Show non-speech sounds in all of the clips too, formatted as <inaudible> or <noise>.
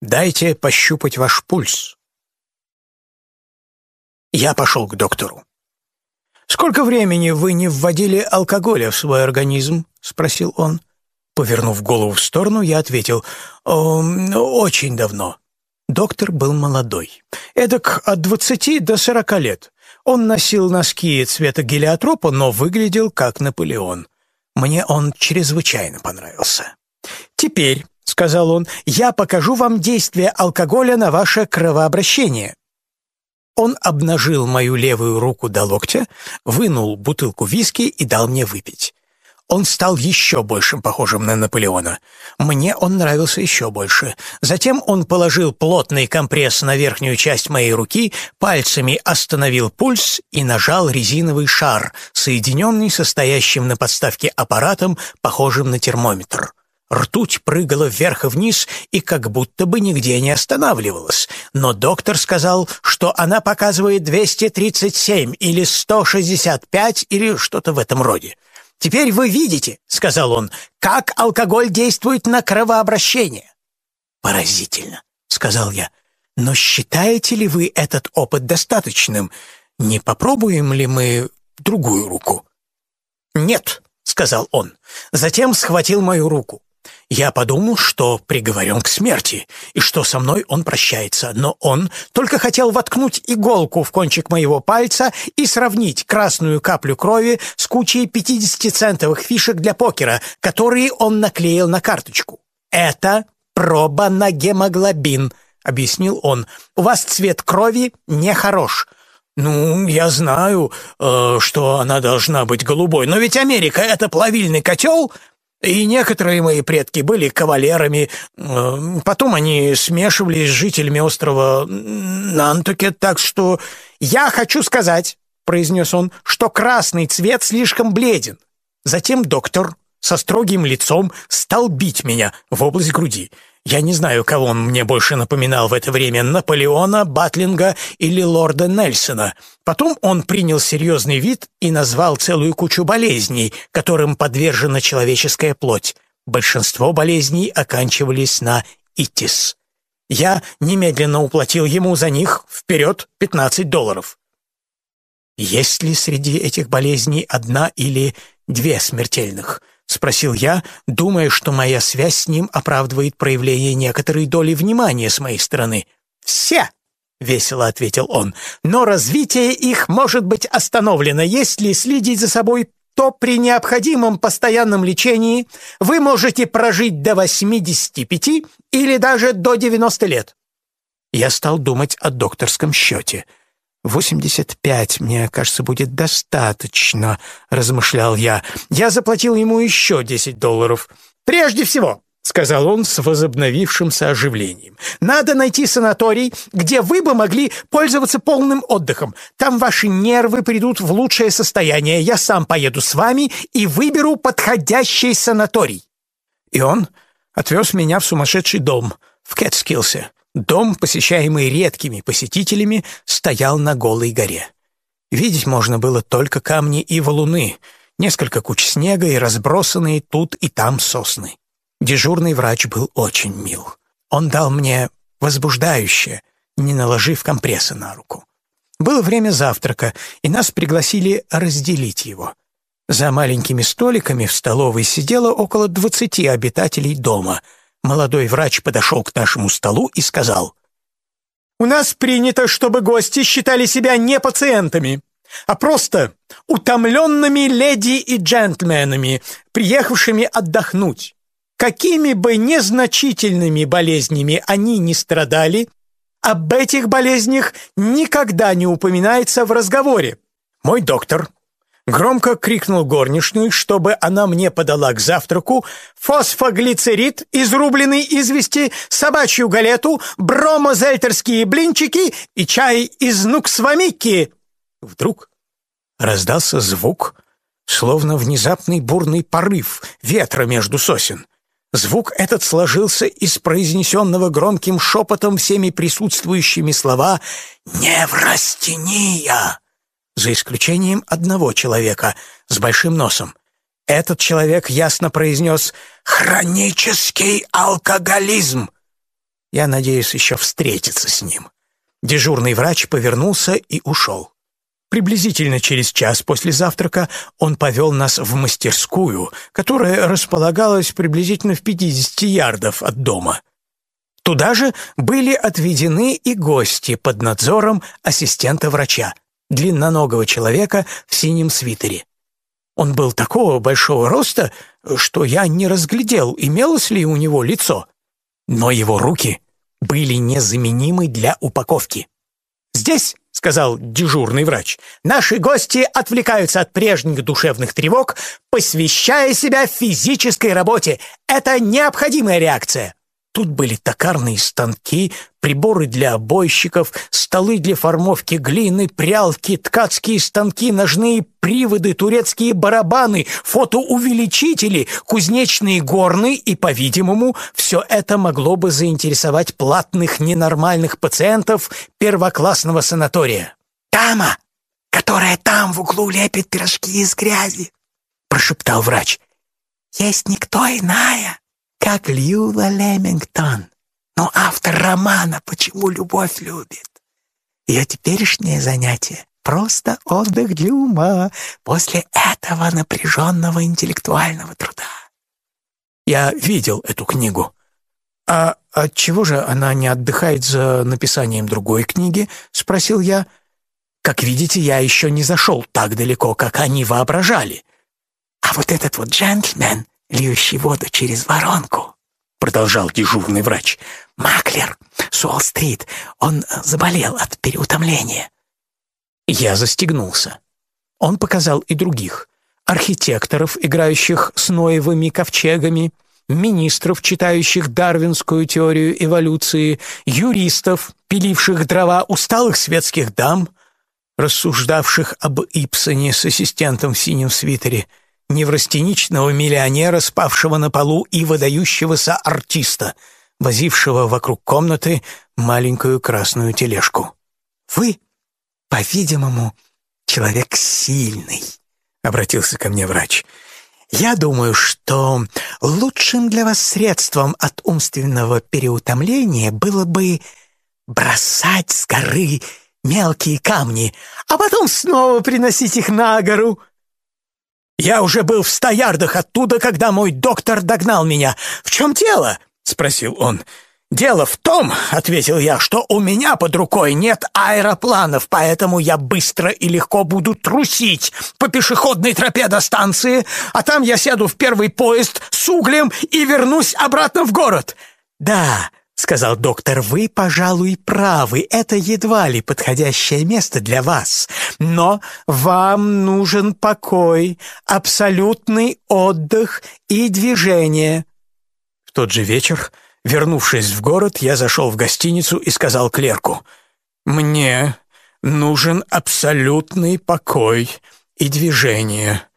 Дайте пощупать ваш пульс». Я пошел к доктору. «Сколько времени вы не вводили алкоголя в свой организм?» — спросил он. Повернув голову в сторону, я ответил, «Очень давно». Доктор был молодой, эдак от двадцати до сорока лет. Он носил носки цвета гелиотропа, но выглядел как Наполеон. Мне он чрезвычайно понравился. «Теперь», — сказал он, — «я покажу вам действие алкоголя на ваше кровообращение». Он обнажил мою левую руку до локтя, вынул бутылку виски и дал мне выпить. Он стал еще большим похожим на Наполеона. Мне он нравился еще больше. Затем он положил плотный компресс на верхнюю часть моей руки, пальцами остановил пульс и нажал резиновый шар, соединенный состоящим на подставке аппаратом, похожим на термометр. Ртуть прыгала вверх и вниз и как будто бы нигде не останавливалась. Но доктор сказал, что она показывает 237 или 165 или что-то в этом роде. «Теперь вы видите, — сказал он, — как алкоголь действует на кровообращение». «Поразительно», — сказал я. «Но считаете ли вы этот опыт достаточным? Не попробуем ли мы другую руку?» «Нет», — сказал он. Затем схватил мою руку. Я подумал, что приговорен к смерти, и что со мной он прощается, но он только хотел воткнуть иголку в кончик моего пальца и сравнить красную каплю крови с кучей 50-центовых фишек для покера, которые он наклеил на карточку. «Это проба на гемоглобин», — объяснил он. «У вас цвет крови нехорош». «Ну, я знаю, э, что она должна быть голубой, но ведь Америка — это плавильный котел, и некоторые мои предки были кавалерами. Потом они смешивались с жителями острова Нантукет, так что я хочу сказать, произнес он, что красный цвет слишком бледен. Затем доктор со строгим лицом стал бить меня в область груди. Я не знаю, кого он мне больше напоминал в это время, Наполеона, Батлинга или лорда Нельсона. Потом он принял серьезный вид и назвал целую кучу болезней, которым подвержена человеческая плоть. Большинство болезней оканчивались на «итис». Я немедленно уплатил ему за них вперед 15 долларов. Есть ли среди этих болезней одна или две смертельных? — спросил я, думая, что моя связь с ним оправдывает проявление некоторой доли внимания с моей стороны. «Все!» — весело ответил он. «Но развитие их может быть остановлено, если следить за собой то при необходимом постоянном лечении вы можете прожить до 85 или даже до 90 лет». Я стал думать о докторском счете — «Восемьдесят пять, мне кажется, будет достаточно», — размышлял я. Я заплатил ему еще десять долларов. «Прежде всего», — сказал он с возобновившимся оживлением. «Надо найти санаторий, где вы бы могли пользоваться полным отдыхом. Там ваши нервы придут в лучшее состояние. Я сам поеду с вами и выберу подходящий санаторий». И он отвез меня в сумасшедший дом в Кэтскилсе. Дом, посещаемый редкими посетителями, стоял на голой горе. Видеть можно было только камни и валуны, несколько куч снега и разбросанные тут и там сосны. Дежурный врач был очень мил. Он дал мне возбуждающее, не наложив компресса на руку. Было время завтрака, и нас пригласили разделить его. За маленькими столиками в столовой сидело около двадцати обитателей дома — Молодой врач подошел к нашему столу и сказал, «У нас принято, чтобы гости считали себя не пациентами, а просто утомленными леди и джентльменами, приехавшими отдохнуть. Какими бы незначительными болезнями они ни страдали, об этих болезнях никогда не упоминается в разговоре. Мой доктор Громко крикнул горничную, чтобы она мне подала к завтраку фосфоглицерид, изрубленный извести, собачью галету, бромозельтерские блинчики и чай из нуксвамики. Вдруг раздался звук, словно внезапный бурный порыв ветра между сосен. Звук этот сложился из произнесенного громким шепотом всеми присутствующими слова «Неврастения» за исключением одного человека с большим носом. Этот человек ясно произнес «хронический алкоголизм». Я надеюсь еще встретиться с ним». Дежурный врач повернулся и ушел. Приблизительно через час после завтрака он повел нас в мастерскую, которая располагалась приблизительно в 50 ярдов от дома. Туда же были отведены и гости под надзором ассистента врача, длинноногого человека в синем свитере. Он был такого большого роста, что я не разглядел, имелось ли у него лицо. Но его руки были незаменимы для упаковки. «Здесь», — сказал дежурный врач, «наши гости отвлекаются от прежних душевных тревог, посвящая себя физической работе. Это необходимая реакция». Тут были токарные станки, приборы для обойщиков, столы для формовки глины, прялки, ткацкие станки, ножные приводы, турецкие барабаны, фотоувеличители, кузнечные горны и, по-видимому, все это могло бы заинтересовать платных ненормальных пациентов первоклассного санатория. «Дама, которая там в углу лепит пирожки из грязи», — прошептал врач. «Есть никто иная, как Льюла Лемингтон, но автор романа «Почему любовь любит». Ее теперешнее занятие — просто отдых для ума после этого напряженного интеллектуального труда. Я видел эту книгу. «А от чего же она не отдыхает за написанием другой книги?» — спросил я. «Как видите, я еще не зашел так далеко, как они воображали». «А вот этот вот джентльмен льющий воду через воронку», — продолжал дежурный врач. «Маклер с Уолл-стрит. Он заболел от переутомления». Я застегнулся. Он показал и других. Архитекторов, играющих с ноевыми ковчегами, министров, читающих дарвинскую теорию эволюции, юристов, пиливших дрова, усталых светских дам, рассуждавших об Ипсоне с ассистентом в синем свитере — неврастеничного миллионера, спавшего на полу, и выдающегося артиста, возившего вокруг комнаты маленькую красную тележку. «Вы, по-видимому, человек сильный», — обратился ко мне врач. «Я думаю, что лучшим для вас средством от умственного переутомления было бы бросать с горы мелкие камни, а потом снова приносить их на гору». Я уже был в ста ярдах оттуда, когда мой доктор догнал меня. В чем дело?» — спросил он. «Дело в том, — ответил я, — что у меня под рукой нет аэропланов, поэтому я быстро и легко буду трусить по пешеходной тропе до станции, а там я сяду в первый поезд с углем и вернусь обратно в город». «Да, — сказал доктор, — вы, пожалуй, правы. Это едва ли подходящее место для вас. Но вам нужен покой, абсолютный отдых и движение. В тот же вечер, вернувшись в город, я зашел в гостиницу и сказал клерку, «Мне нужен абсолютный покой и движение».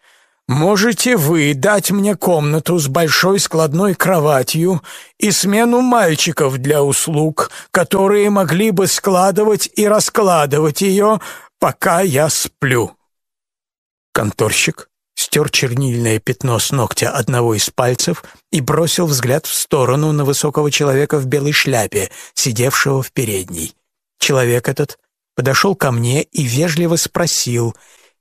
«Можете вы дать мне комнату с большой складной кроватью и смену мальчиков для услуг, которые могли бы складывать и раскладывать ее, пока я сплю?» Конторщик стер чернильное пятно с ногтя одного из пальцев и бросил взгляд в сторону на высокого человека в белой шляпе, сидевшего в передней. Человек этот подошел ко мне и вежливо спросил,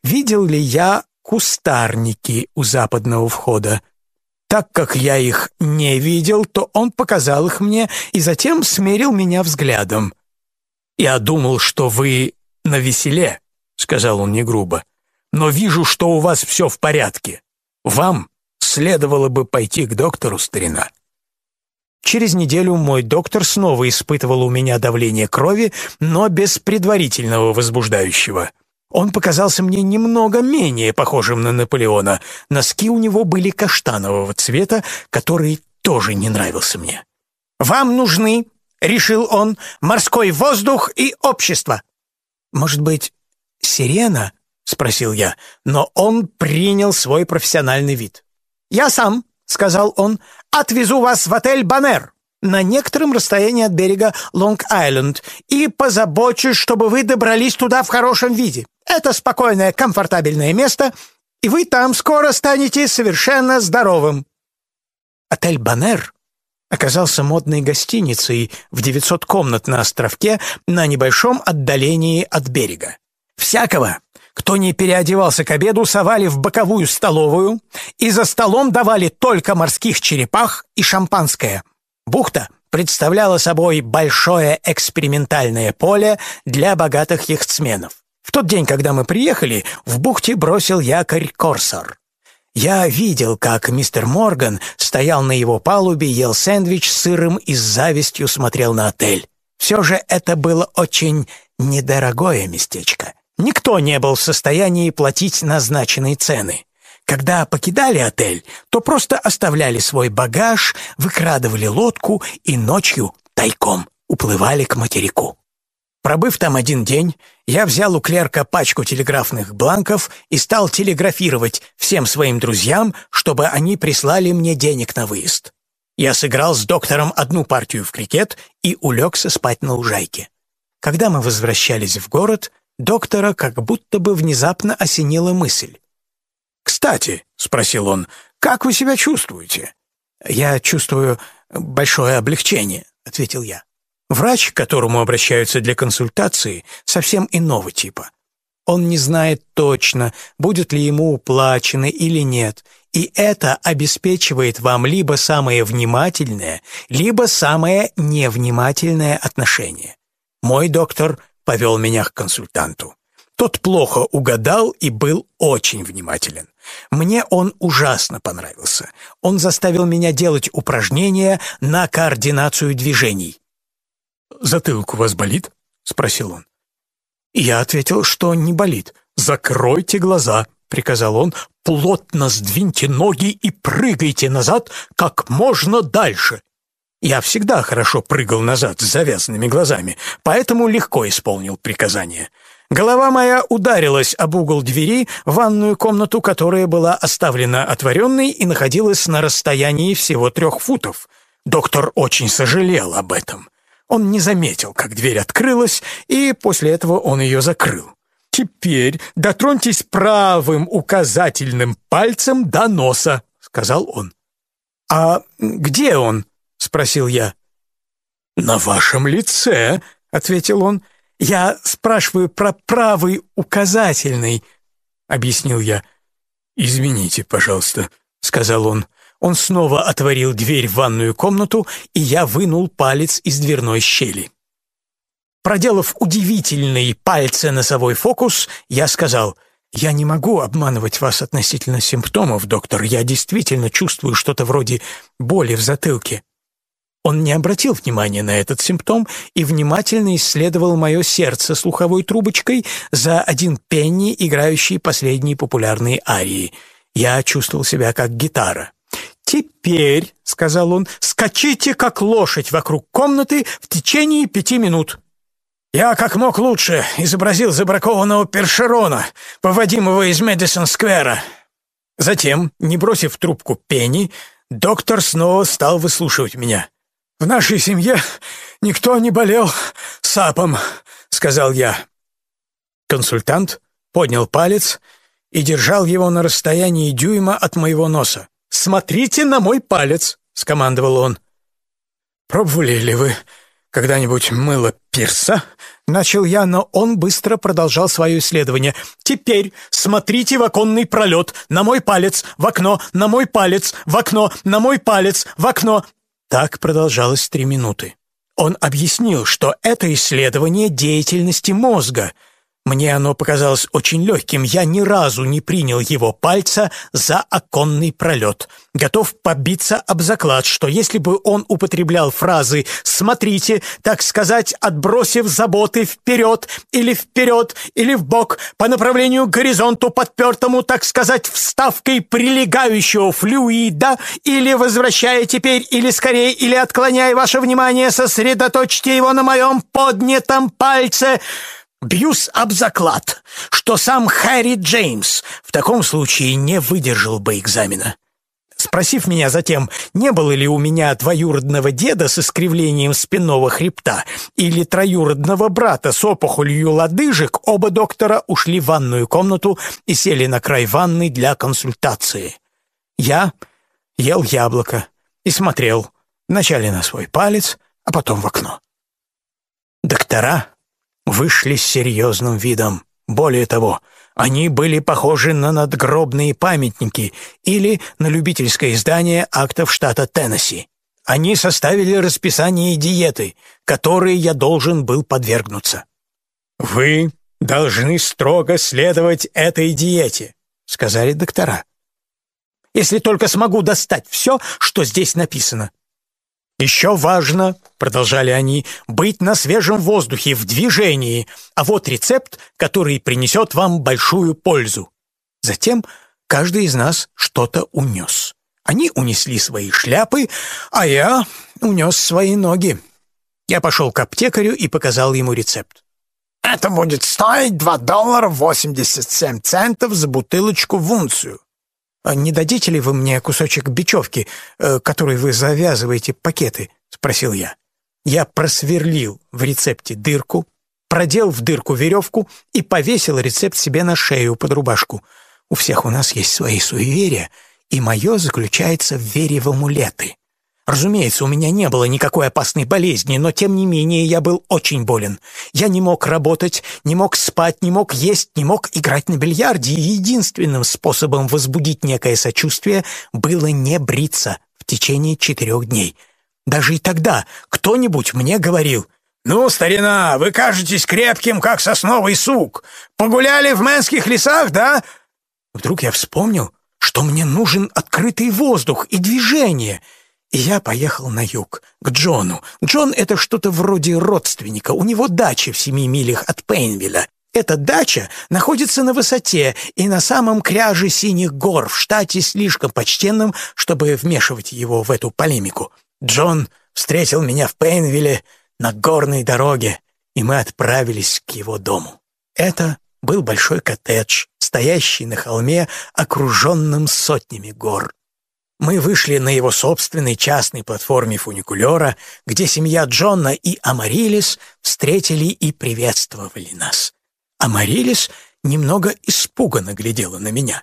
видел ли я кустарники у западного входа. Так как я их не видел, то он показал их мне и затем смерил меня взглядом. «Я думал, что вы на веселе», — сказал он негрубо, «но вижу, что у вас все в порядке. Вам следовало бы пойти к доктору, старина». Через неделю мой доктор снова испытывал у меня давление крови, но без предварительного возбуждающего. Он показался мне немного менее похожим на Наполеона. Носки у него были каштанового цвета, который тоже не нравился мне. «Вам нужны, — решил он, — морской воздух и общество». «Может быть, сирена?» — спросил я, но он принял свой профессиональный вид. «Я сам», — сказал он, — «отвезу вас в отель «Баннер» на некотором расстоянии от берега Лонг-Айленд и позабочусь, чтобы вы добрались туда в хорошем виде. Это спокойное, комфортабельное место, и вы там скоро станете совершенно здоровым. Отель «Баннер» оказался модной гостиницей в 900 комнат на островке на небольшом отдалении от берега. Всякого, кто не переодевался к обеду, совали в боковую столовую и за столом давали только морских черепах и шампанское. Бухта представляла собой большое экспериментальное поле для богатых яхтсменов. В тот день, когда мы приехали, в бухте бросил якорь «Корсар». Я видел, как мистер Морган стоял на его палубе, ел сэндвич с сыром и с завистью смотрел на отель. Все же это было очень недорогое местечко. Никто не был в состоянии платить назначенные цены. Когда покидали отель, то просто оставляли свой багаж, выкрадывали лодку и ночью тайком уплывали к материку. Пробыв там один день, я взял у клерка пачку телеграфных бланков и стал телеграфировать всем своим друзьям, чтобы они прислали мне денег на выезд. Я сыграл с доктором одну партию в крикет и улегся спать на лужайке. Когда мы возвращались в город, доктора как будто бы внезапно осенила мысль. «Кстати», — спросил он, — «как вы себя чувствуете?» «Я чувствую большое облегчение», — ответил я. Врач, к которому обращаются для консультации, совсем иного типа. Он не знает точно, будет ли ему уплачено или нет, и это обеспечивает вам либо самое внимательное, либо самое невнимательное отношение. Мой доктор повел меня к консультанту. Тот плохо угадал и был очень внимателен. Мне он ужасно понравился. Он заставил меня делать упражнения на координацию движений. «Затылок у вас болит?» — спросил он. Я ответил, что не болит. «Закройте глаза», — приказал он, «плотно сдвиньте ноги и прыгайте назад как можно дальше». Я всегда хорошо прыгал назад с завязанными глазами, поэтому легко исполнил приказание. Голова моя ударилась об угол двери в ванную комнату, которая была оставлена отворенной и находилась на расстоянии всего трех футов. Доктор очень сожалел об этом. Он не заметил, как дверь открылась, и после этого он ее закрыл. «Теперь дотроньтесь правым указательным пальцем до носа», — сказал он. «А где он?» — спросил я. «На вашем лице», — ответил он. «Я спрашиваю про правый указательный», — объяснил я. «Извините, пожалуйста», — сказал он. Он снова отворил дверь в ванную комнату, и я вынул палец из дверной щели. Проделав удивительный пальце-носовой фокус, я сказал, «Я не могу обманывать вас относительно симптомов, доктор. Я действительно чувствую что-то вроде боли в затылке». Он не обратил внимания на этот симптом и внимательно исследовал мое сердце слуховой трубочкой за один пенни, играющий последние популярные арии. Я чувствовал себя как гитара. «Теперь», — сказал он, — «скачите, как лошадь, вокруг комнаты в течение пяти минут». Я как мог лучше изобразил забракованного першерона, поводимого из Мэдисон-сквера. Затем, не бросив трубку Пенни, доктор снова стал выслушивать меня. «В нашей семье никто не болел сапом», — сказал я. Консультант поднял палец и держал его на расстоянии дюйма от моего носа. «Смотрите на мой палец!» — скомандовал он. «Пробовали ли вы когда-нибудь мыло пирса?» Начал я, но он быстро продолжал свое исследование. «Теперь смотрите в оконный пролет, на мой палец, в окно, на мой палец, в окно, на мой палец, в окно». Так продолжалось три минуты. Он объяснил, что это исследование деятельности мозга — мне оно показалось очень легким. Я ни разу не принял его пальца за оконный пролет. Готов побиться об заклад, что если бы он употреблял фразы «смотрите», так сказать, отбросив заботы вперед или вперед или в бок по направлению к горизонту, подпертому, так сказать, вставкой прилегающего флюида, или возвращая теперь, или скорее, или отклоняя ваше внимание, сосредоточьте его на моем поднятом пальце — Бьюсь об заклад, что сам Харри Джеймс в таком случае не выдержал бы экзамена. Спросив меня затем, не было ли у меня двоюродного деда с искривлением спинного хребта или троюродного брата с опухолью лодыжек, оба доктора ушли в ванную комнату и сели на край ванны для консультации. Я ел яблоко и смотрел Вначале на свой палец, а потом в окно. Доктора вышли с серьезным видом. Более того, они были похожи на надгробные памятники или на любительское издание актов штата Теннесси. Они составили расписание диеты, которой я должен был подвергнуться. «Вы должны строго следовать этой диете», — сказали доктора. «Если только смогу достать все, что здесь написано». «Еще важно, — продолжали они, — быть на свежем воздухе, в движении, а вот рецепт, который принесет вам большую пользу». Затем каждый из нас что-то унес. Они унесли свои шляпы, а я унес свои ноги. Я пошел к аптекарю и показал ему рецепт. «Это будет стоить 2 доллара 87 центов за бутылочку в унцию. А «Не дадите ли вы мне кусочек бечевки, э, которой вы завязываете пакеты?» — спросил я. Я просверлил в рецепте дырку, продел в дырку веревку и повесил рецепт себе на шею под рубашку. У всех у нас есть свои суеверия, и мое заключается в вере в амулеты. Разумеется, у меня не было никакой опасной болезни, но тем не менее я был очень болен. Я не мог работать, не мог спать, не мог есть, не мог играть на бильярде, и единственным способом возбудить некое сочувствие было не бриться в течение четырех дней. Даже и тогда кто-нибудь мне говорил «Ну, старина, вы кажетесь крепким, как сосновый сук. Погуляли в мэнских лесах, да?» Вдруг я вспомнил, что мне нужен открытый воздух и движение — я поехал на юг, к Джону. Джон — это что-то вроде родственника. У него дача в семи милях от Пейнвилля. Эта дача находится на высоте и на самом кряже синих гор в штате слишком почтенном, чтобы вмешивать его в эту полемику. Джон встретил меня в Пейнвилле на горной дороге, и мы отправились к его дому. Это был большой коттедж, стоящий на холме, окруженном сотнями гор. Мы вышли на его собственной частной платформе фуникулера, где семья Джона и Амарилис встретили и приветствовали нас. Амарилис немного испуганно глядела на меня.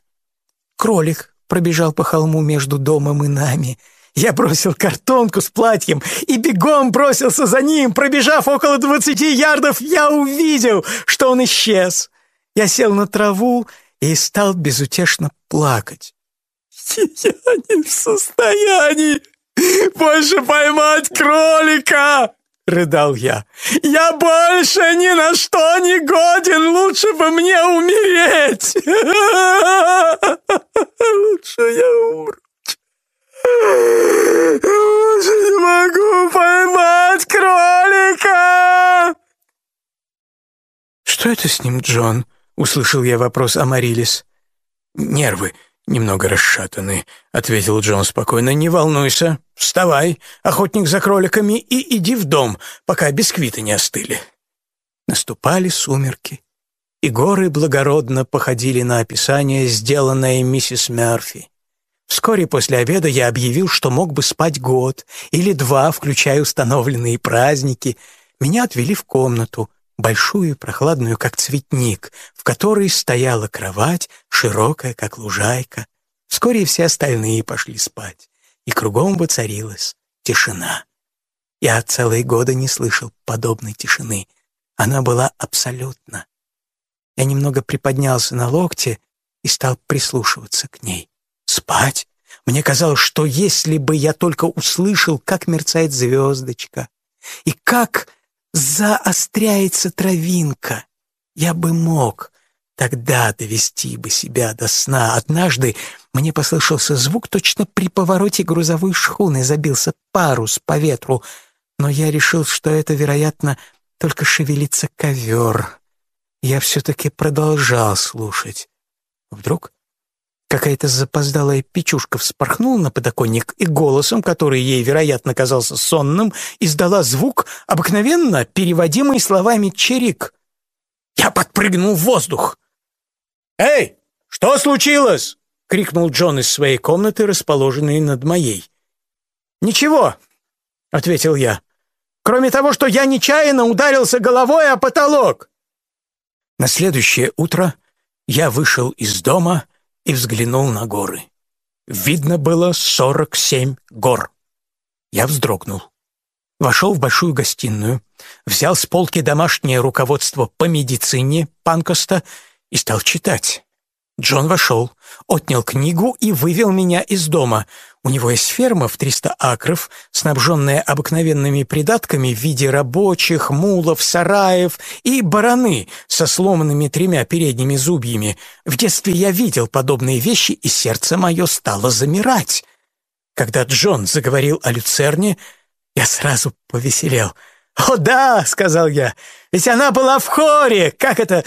Кролик пробежал по холму между домом и нами. Я бросил картонку с платьем и бегом бросился за ним. Пробежав около двадцати ярдов, я увидел, что он исчез. Я сел на траву и стал безутешно плакать. Я не в состоянии больше поймать кролика!» — рыдал я. «Я больше ни на что не годен! Лучше бы мне умереть! <laughs> Лучше я умру! Лучше не могу поймать кролика!» «Что это с ним, Джон?» — услышал я вопрос Амарилис. «Нервы немного расшатаны», — ответил Джон спокойно. «Не волнуйся. Вставай, охотник за кроликами, и иди в дом, пока бисквиты не остыли». Наступали сумерки, и горы благородно походили на описание, сделанное миссис Мерфи. Вскоре после обеда я объявил, что мог бы спать год или два, включая установленные праздники. Меня отвели в комнату, большую прохладную, как цветник, в которой стояла кровать, широкая, как лужайка. Вскоре все остальные пошли спать, и кругом воцарилась тишина. Я целые годы не слышал подобной тишины. Она была абсолютна. Я немного приподнялся на локте и стал прислушиваться к ней. Спать? Мне казалось, что если бы я только услышал, как мерцает звездочка, и как заостряется травинка. Я бы мог тогда довести бы себя до сна. Однажды мне послышался звук, точно при повороте грузовой шхуны забился парус по ветру, но я решил, что это, вероятно, только шевелится ковер. Я все-таки продолжал слушать. Вдруг Какая-то запоздалая печушка вспорхнула на подоконник и голосом, который ей, вероятно, казался сонным, издала звук, обыкновенно переводимый словами «черик». Я подпрыгнул в воздух. «Эй, что случилось?» — крикнул Джон из своей комнаты, расположенной над моей. «Ничего», — ответил я, — «кроме того, что я нечаянно ударился головой о потолок». На следующее утро я вышел из дома и взглянул на горы. Видно было сорок семь гор. Я вздрогнул. Вошел в большую гостиную, взял с полки домашнее руководство по медицине Панкоста и стал читать. Джон вошел, отнял книгу и вывел меня из дома. У него есть ферма в 300 акров, снабженная обыкновенными придатками в виде рабочих, мулов, сараев и бараны со сломанными тремя передними зубьями. В детстве я видел подобные вещи, и сердце мое стало замирать. Когда Джон заговорил о люцерне, я сразу повеселел. «О да!» — сказал я. «Ведь она была в хоре! Как это...»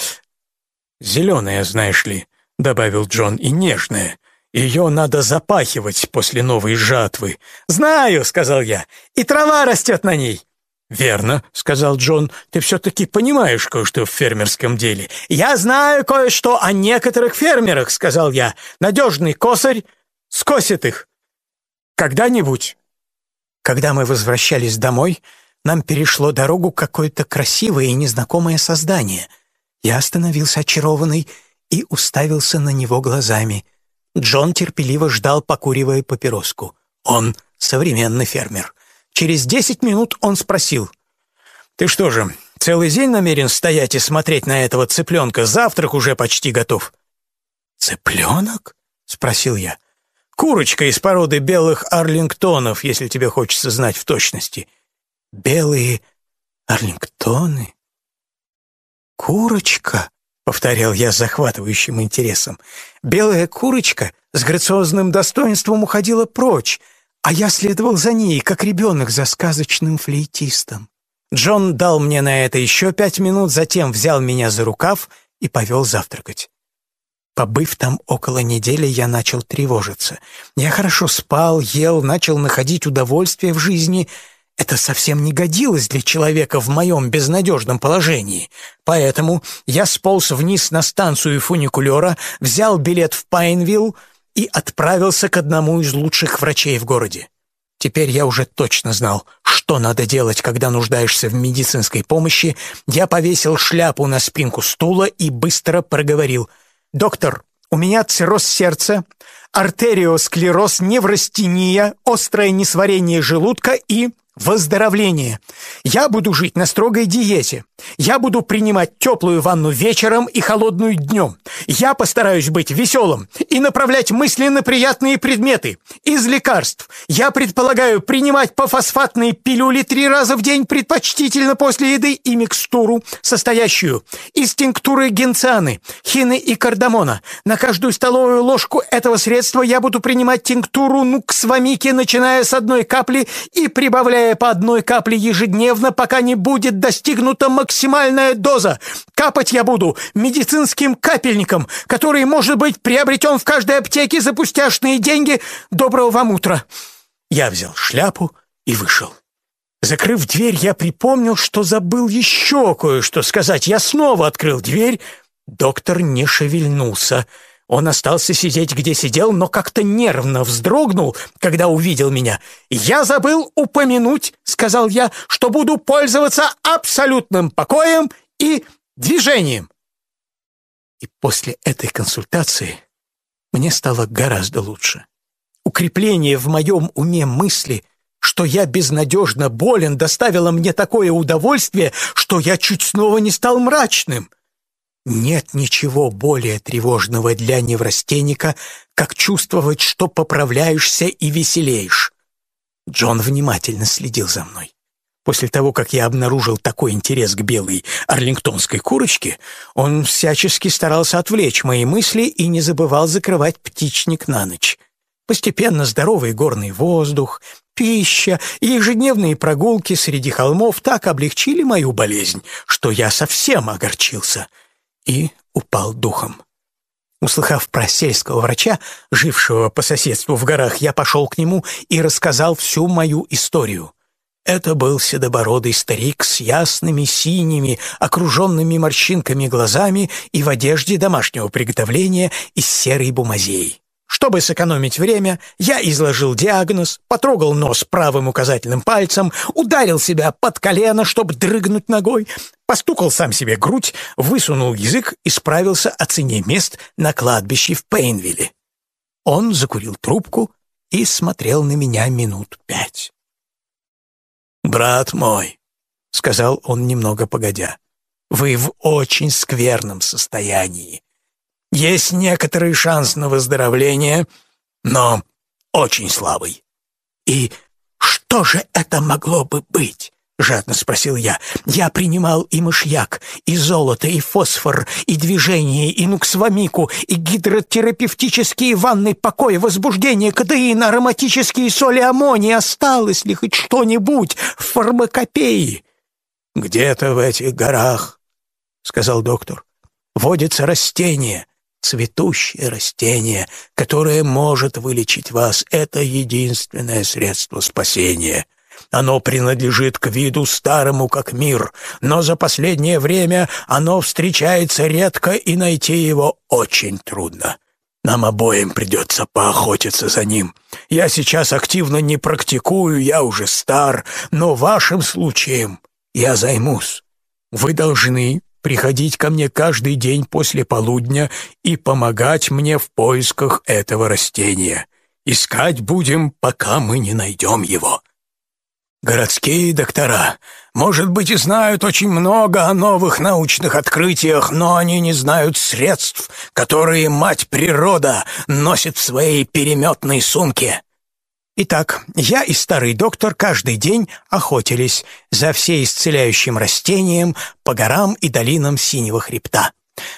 «Зеленая, знаешь ли», — добавил Джон, — «и нежная. Ее надо запахивать после новой жатвы». «Знаю», — сказал я, — «и трава растет на ней». «Верно», — сказал Джон, — «ты все-таки понимаешь кое-что в фермерском деле». «Я знаю кое-что о некоторых фермерах», — сказал я. «Надежный косарь скосит их». «Когда-нибудь». Когда мы возвращались домой, нам перешло дорогу какое-то красивое и незнакомое создание. Я остановился очарованный и уставился на него глазами. Джон терпеливо ждал, покуривая папироску. Он современный фермер. Через десять минут он спросил. «Ты что же, целый день намерен стоять и смотреть на этого цыпленка? Завтрак уже почти готов». «Цыпленок?» — спросил я. «Курочка из породы белых арлингтонов, если тебе хочется знать в точности». «Белые арлингтоны?» «Курочка?» — повторял я с захватывающим интересом. «Белая курочка с грациозным достоинством уходила прочь, а я следовал за ней, как ребенок за сказочным флейтистом». Джон дал мне на это еще пять минут, затем взял меня за рукав и повел завтракать. Побыв там около недели, я начал тревожиться. Я хорошо спал, ел, начал находить удовольствие в жизни — это совсем не годилось для человека в моем безнадежном положении. Поэтому я сполз вниз на станцию фуникулера, взял билет в Пайнвилл и отправился к одному из лучших врачей в городе. Теперь я уже точно знал, что надо делать, когда нуждаешься в медицинской помощи. Я повесил шляпу на спинку стула и быстро проговорил. «Доктор, у меня цирроз сердца, артериосклероз, неврастения, острое несварение желудка и Выздоровление. Я буду жить на строгой диете. Я буду принимать теплую ванну вечером и холодную днем. Я постараюсь быть веселым и направлять мысли на приятные предметы. Из лекарств я предполагаю принимать пофосфатные пилюли три раза в день, предпочтительно после еды, и микстуру, состоящую из тинктуры генцианы, хины и кардамона. На каждую столовую ложку этого средства я буду принимать тинктуру нуксвамики, начиная с одной капли и прибавляя добавляя по одной капле ежедневно, пока не будет достигнута максимальная доза. Капать я буду медицинским капельником, который может быть приобретен в каждой аптеке за пустяшные деньги. Доброго вам утра!» Я взял шляпу и вышел. Закрыв дверь, я припомнил, что забыл еще кое-что сказать. Я снова открыл дверь. Доктор не шевельнулся. Он остался сидеть, где сидел, но как-то нервно вздрогнул, когда увидел меня. «Я забыл упомянуть, — сказал я, — что буду пользоваться абсолютным покоем и движением». И после этой консультации мне стало гораздо лучше. Укрепление в моем уме мысли, что я безнадежно болен, доставило мне такое удовольствие, что я чуть снова не стал мрачным — нет ничего более тревожного для неврастенника, как чувствовать, что поправляешься и веселеешь. Джон внимательно следил за мной. После того, как я обнаружил такой интерес к белой арлингтонской курочке, он всячески старался отвлечь мои мысли и не забывал закрывать птичник на ночь. Постепенно здоровый горный воздух, пища и ежедневные прогулки среди холмов так облегчили мою болезнь, что я совсем огорчился — и упал духом. Услыхав про сельского врача, жившего по соседству в горах, я пошел к нему и рассказал всю мою историю. Это был седобородый старик с ясными синими, окруженными морщинками глазами и в одежде домашнего приготовления из серой бумазеи. Чтобы сэкономить время, я изложил диагноз, потрогал нос правым указательным пальцем, ударил себя под колено, чтобы дрыгнуть ногой, постукал сам себе грудь, высунул язык и справился о цене мест на кладбище в Пейнвилле. Он закурил трубку и смотрел на меня минут пять. «Брат мой», — сказал он немного погодя, — «вы в очень скверном состоянии. Есть некоторый шанс на выздоровление, но очень слабый. И что же это могло бы быть? Жадно спросил я. Я принимал и мышьяк, и золото, и фосфор, и движение, и нуксвамику, и гидротерапевтические ванны покоя, возбуждение, кадеин, ароматические соли аммония. Осталось ли хоть что-нибудь в фармакопее? «Где-то в этих горах, — сказал доктор, — водится растение, цветущее растение, которое может вылечить вас. Это единственное средство спасения. Оно принадлежит к виду старому как мир, но за последнее время оно встречается редко и найти его очень трудно. Нам обоим придется поохотиться за ним. Я сейчас активно не практикую, я уже стар, но вашим случаем я займусь. Вы должны приходить ко мне каждый день после полудня и помогать мне в поисках этого растения. Искать будем, пока мы не найдем его. Городские доктора, может быть, и знают очень много о новых научных открытиях, но они не знают средств, которые мать природа носит в своей переметной сумке. Итак, я и старый доктор каждый день охотились за всеисцеляющим растением по горам и долинам Синего хребта.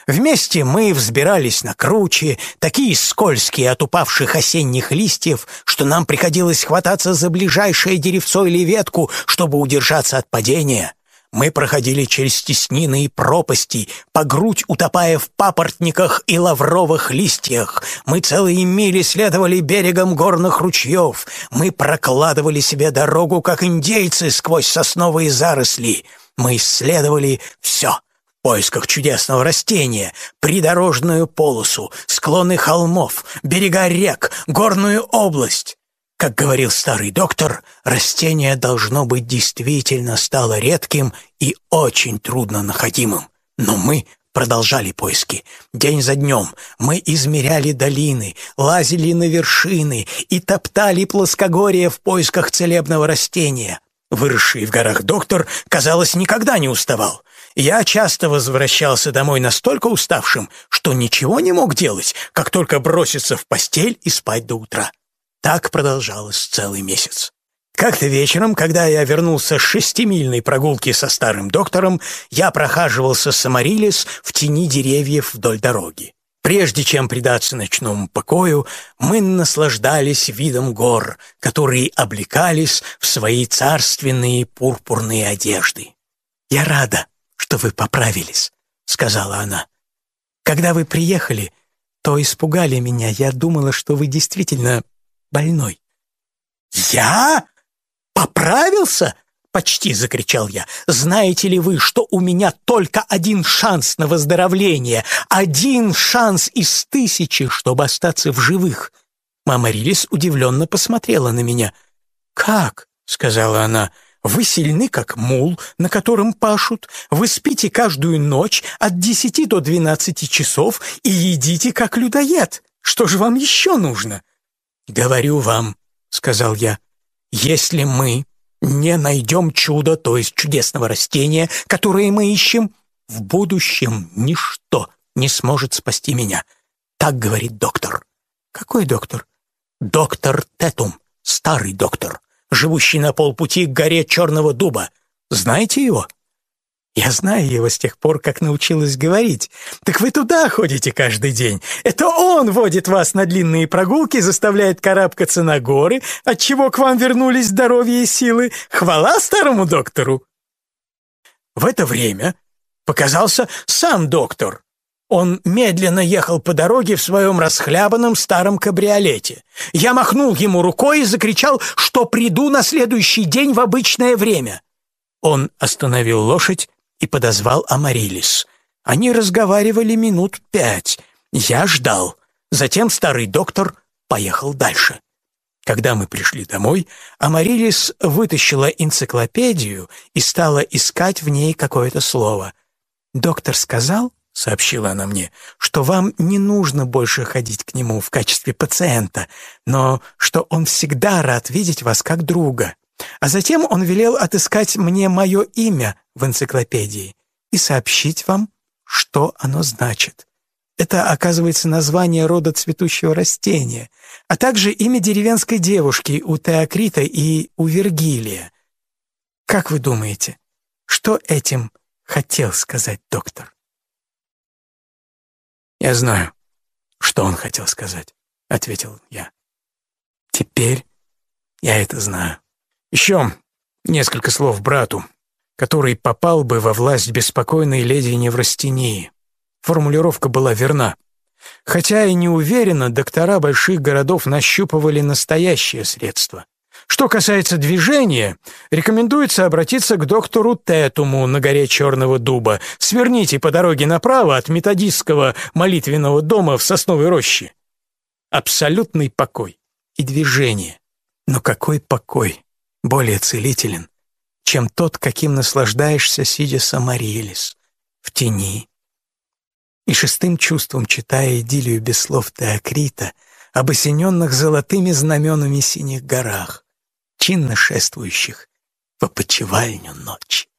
Вместе мы взбирались на круче, такие скользкие от упавших осенних листьев, что нам приходилось хвататься за ближайшее деревцо или ветку, чтобы удержаться от падения. Мы проходили через теснины и пропасти, по грудь утопая в папоротниках и лавровых листьях. Мы целые мили следовали берегом горных ручьев. Мы прокладывали себе дорогу, как индейцы, сквозь сосновые заросли. Мы исследовали все — в поисках чудесного растения, придорожную полосу, склоны холмов, берега рек, горную область. Как говорил старый доктор, растение должно быть действительно стало редким и очень трудно находимым. Но мы продолжали поиски. День за днем мы измеряли долины, лазили на вершины и топтали плоскогорье в поисках целебного растения. Выросший в горах доктор, казалось, никогда не уставал. Я часто возвращался домой настолько уставшим, что ничего не мог делать, как только броситься в постель и спать до утра. Так продолжалось целый месяц. Как-то вечером, когда я вернулся с шестимильной прогулки со старым доктором, я прохаживался с Амарилис в тени деревьев вдоль дороги. Прежде чем предаться ночному покою, мы наслаждались видом гор, которые облекались в свои царственные пурпурные одежды. «Я рада, что вы поправились», — сказала она. «Когда вы приехали, то испугали меня. Я думала, что вы действительно больной. «Я? Поправился?» — почти закричал я. «Знаете ли вы, что у меня только один шанс на выздоровление? Один шанс из тысячи, чтобы остаться в живых?» Мама Рилис удивленно посмотрела на меня. «Как?» — сказала она. «Вы сильны, как мул, на котором пашут. Вы спите каждую ночь от десяти до двенадцати часов и едите, как людоед. Что же вам еще нужно?» «Говорю вам», — сказал я, — «если мы не найдем чудо, то есть чудесного растения, которое мы ищем, в будущем ничто не сможет спасти меня. Так говорит доктор». «Какой доктор?» «Доктор Тетум, старый доктор, живущий на полпути к горе Черного Дуба. Знаете его?» Я знаю его с тех пор, как научилась говорить. Так вы туда ходите каждый день. Это он водит вас на длинные прогулки, заставляет карабкаться на горы, отчего к вам вернулись здоровье и силы. Хвала старому доктору!» В это время показался сам доктор. Он медленно ехал по дороге в своем расхлябанном старом кабриолете. Я махнул ему рукой и закричал, что приду на следующий день в обычное время. Он остановил лошадь и подозвал Амарилис. Они разговаривали минут пять. Я ждал. Затем старый доктор поехал дальше. Когда мы пришли домой, Амарилис вытащила энциклопедию и стала искать в ней какое-то слово. «Доктор сказал, — сообщила она мне, — что вам не нужно больше ходить к нему в качестве пациента, но что он всегда рад видеть вас как друга. А затем он велел отыскать мне мое имя в энциклопедии и сообщить вам, что оно значит. Это, оказывается, название рода цветущего растения, а также имя деревенской девушки у Теокрита и у Вергилия. Как вы думаете, что этим хотел сказать доктор? «Я знаю, что он хотел сказать», — ответил я. «Теперь я это знаю. Еще несколько слов брату, который попал бы во власть беспокойной леди Неврастении. Формулировка была верна. Хотя и не уверенно, доктора больших городов нащупывали настоящее средство. Что касается движения, рекомендуется обратиться к доктору Тетуму на горе Черного Дуба. Сверните по дороге направо от методистского молитвенного дома в Сосновой роще. Абсолютный покой и движение. Но какой покой более целителен, чем тот, каким наслаждаешься, сидя самарилис, в тени, и шестым чувством читая идиллию без слов Теокрита об осененных золотыми знаменами синих горах, чинно шествующих в опочивальню ночи.